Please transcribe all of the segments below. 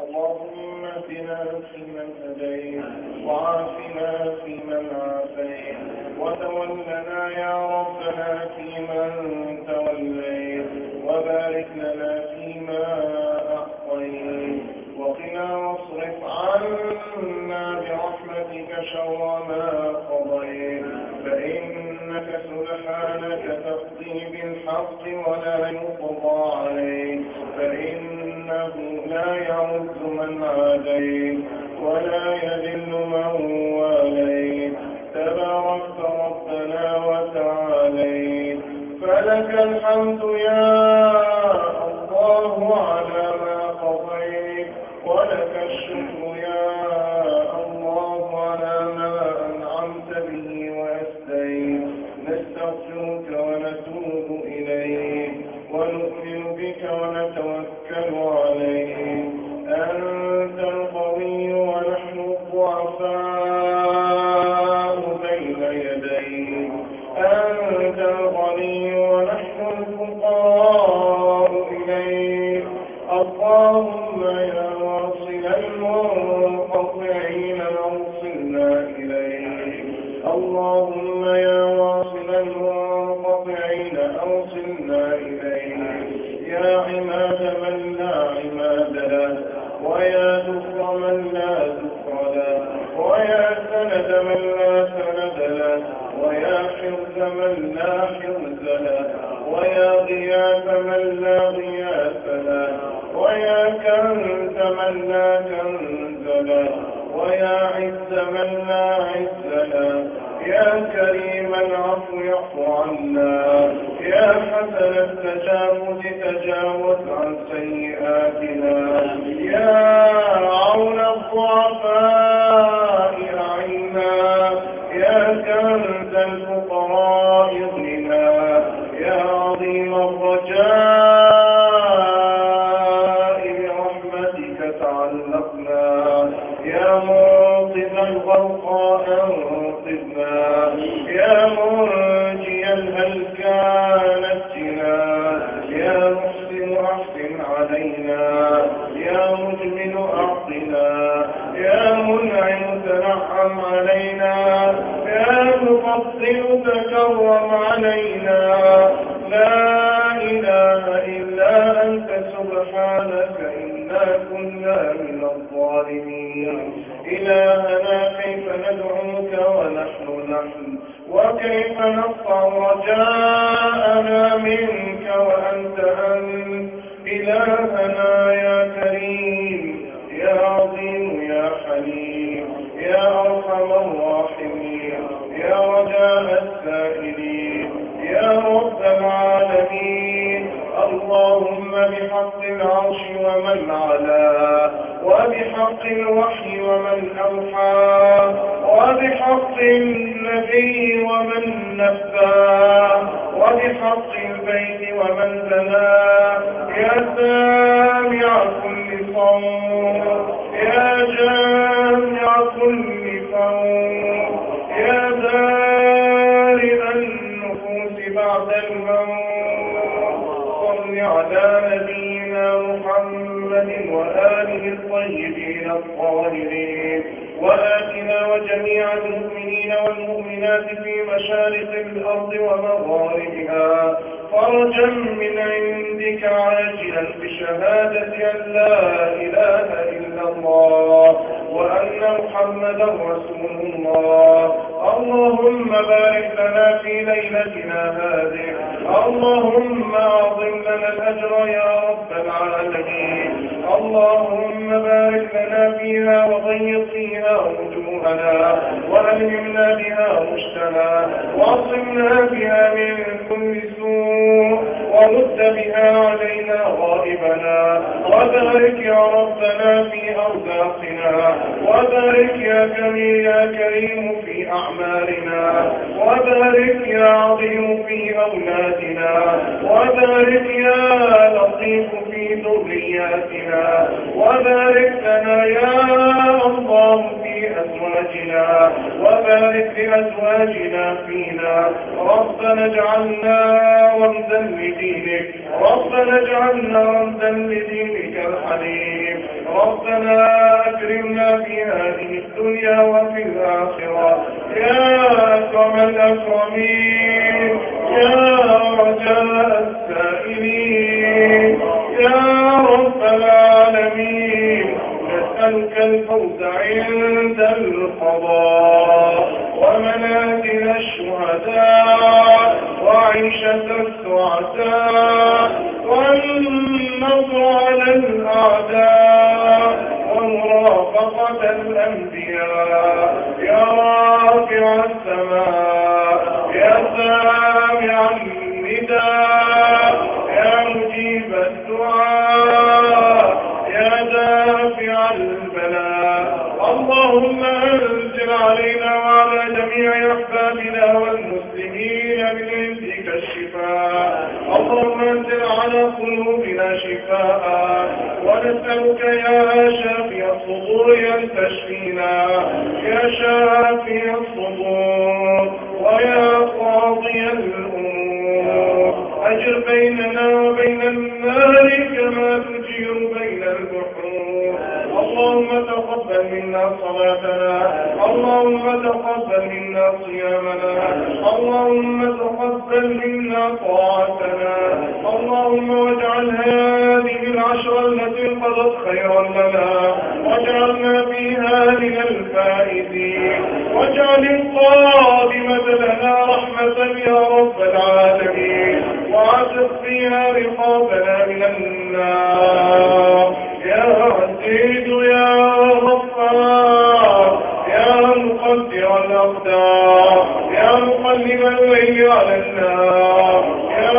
اللهم اهدنا فيمن هديت وعافنا فيمن عافيت وتولنا يا ربنا فيمن توليت وبارك لنا فيما أعطيت وقنا واصرف عنا برحمتك شر ما قضيت فإنك سبحانك تقضي بالحق ولا يقضى عليك فإنه لا يعز من عاديت ولا يذل من ربنا فلك الحمد يا الله على ما قضيت. ولك الشكر حرز من لا حرز له ويا غياث من لا غياث له ويا كنز من لا كنز له ويا عز من لا عز له يا كريم العفو يعفو عنا يا حسن التجاوز تجاوز عن سيئاتنا يا منقذ الغرقى انقذنا يا منجي الهلكى نجنا يا محسن احسن علينا يا مجمل اعطنا يا منعم تنعم علينا يا مفضل تكرم علينا لا اله الا انت سبحانك انا كنا من الظالمين إلهنا كيف ندعوك ونحن نحن؟ وكيف نقطع رجاءنا منك وأنت أنت. إلهنا يا كريم يا عظيم يا حليم يا أرحم الراحمين يا رجاء السائلين. اللهم بحق العرش ومن علاه وبحق الوحي ومن أوحى وبحق النبي ومن نبى وبحق البيت ومن بنى يا سامع كل صوت يا جامع كل صوت الطيبين الطاهرين. وآتنا وجميع المؤمنين والمؤمنات في مشارق الأرض ومغاربها. فرجا من عندك عاجلا بشهادة أن لا إله إلا الله وأن محمدا رسول الله. اللهم بارك لنا في ليلتنا هذه. اللهم أعظم لنا الأجر يا رب العالمين. اللهم فيها وغير فيها وجوهنا وألهمنا بها رشدنا واعصمنا بها من كل سوء ورد بها علينا غائبنا وبارك يا ربنا وبارك يا جميل يا كريم في أعمالنا وبارك يا عظيم في أولادنا وبارك يا لطيف في ذرياتنا وبارك لنا يا الله في أزواجنا أزواجنا وبارك لأزواجنا فينا. ربنا اجعلنا رمزا لدينك. ربنا اجعلنا رمزا لدينك الحليم ربنا أكرمنا في هذه الدنيا وفي الآخرة. يا أكرم الأكرمين. يا رجاء السائلين. يا رب العالمين. نسألك الفوز القضاء ومنازل الشهداء وعيشة السعداء والنصر على الأعداء ومرافقة الأنبياء. يا رافع السماء بيننا وبين النار كما تجير بين البحور. اللهم تقبل منا صلاتنا. اللهم تقبل منا صيامنا. اللهم تقبل منا طاعتنا. اللهم واجعل هذه العشر التي قضت خيرا لنا. واجعلنا فيها من الفائزين. واجعل القادمة لنا رحمة يا رب مقدر الأقدار يا مقلب الليل على النار. يا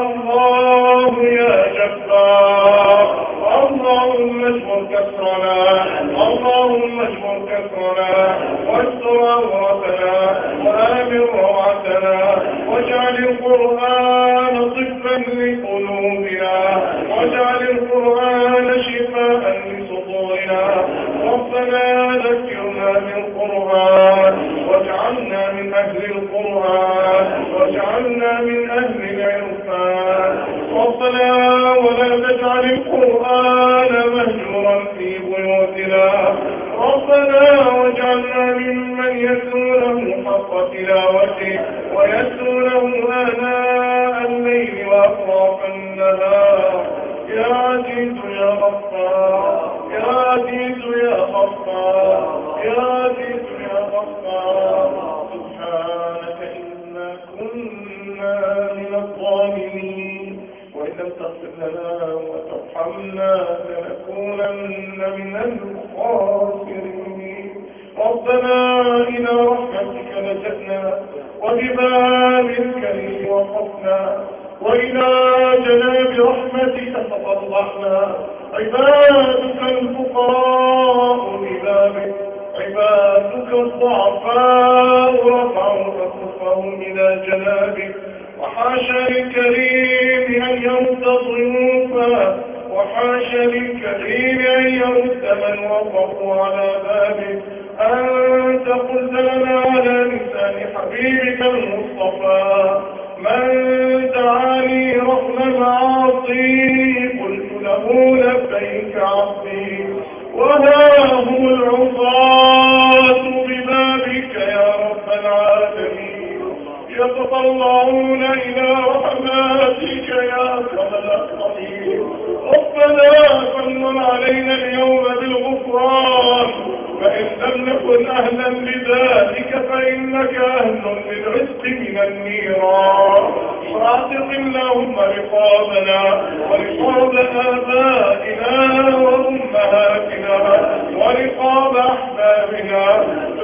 الله يا جبار. اللهم اجبر كسرنا اللهم اجبر كسرنا. واستر عورتنا وآمن روعتنا واجعل القرآن طبا لقلوبنا واجعل القرآن شفاء لصدورنا ربنا ذكرنا بالقرآن واجعلنا من أهل القرآن واجعلنا من أهل العرفان ربنا ولا تجعل القرآن مهجورا في بيوتنا. ربنا واجعلنا ممن يتلونه حق تلاوته ويتلونه آناء الليل وأطراف النهار. يا عزيز يا غفار يا عزيز يا غفار. رحمتك لجأنا وببابك لي وقفنا وإلى جناب رحمتك تطلعنا عبادك الفقراء ببابك عبادك الضعفاء رفعوا أكفهم إلى جنابك. وحاشا للكريم أن يرد ضيوفا وحاشا للكريم أن يرد من وقفوا على بابك. أهلا لذلك فإنك أهل للعتق من النيران. واعتق اللهم رقابنا ورقاب آبائنا وأمهاتنا ورقاب أحبابنا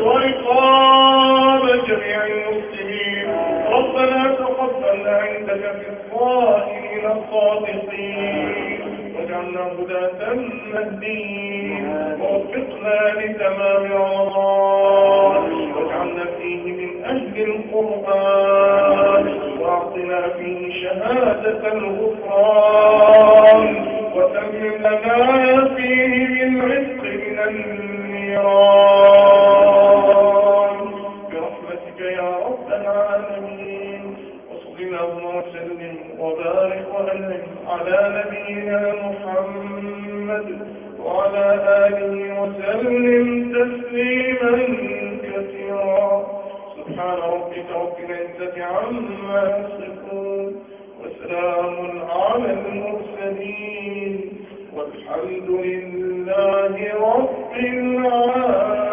ورقاب جميع المسلمين. ربنا تقبلنا عندك في الصائمين الصادقين. واجعلنا هداة مهديين. ووفقنا لتمام رمضان. واجعلنا فيه من أهل القرآن وأعطنا فيه شهادة الغفران. وسلم تسليما كثيرا. سبحان ربك رب العزة عما يصفون. وسلام على المرسلين. والحمد لله رب العالمين.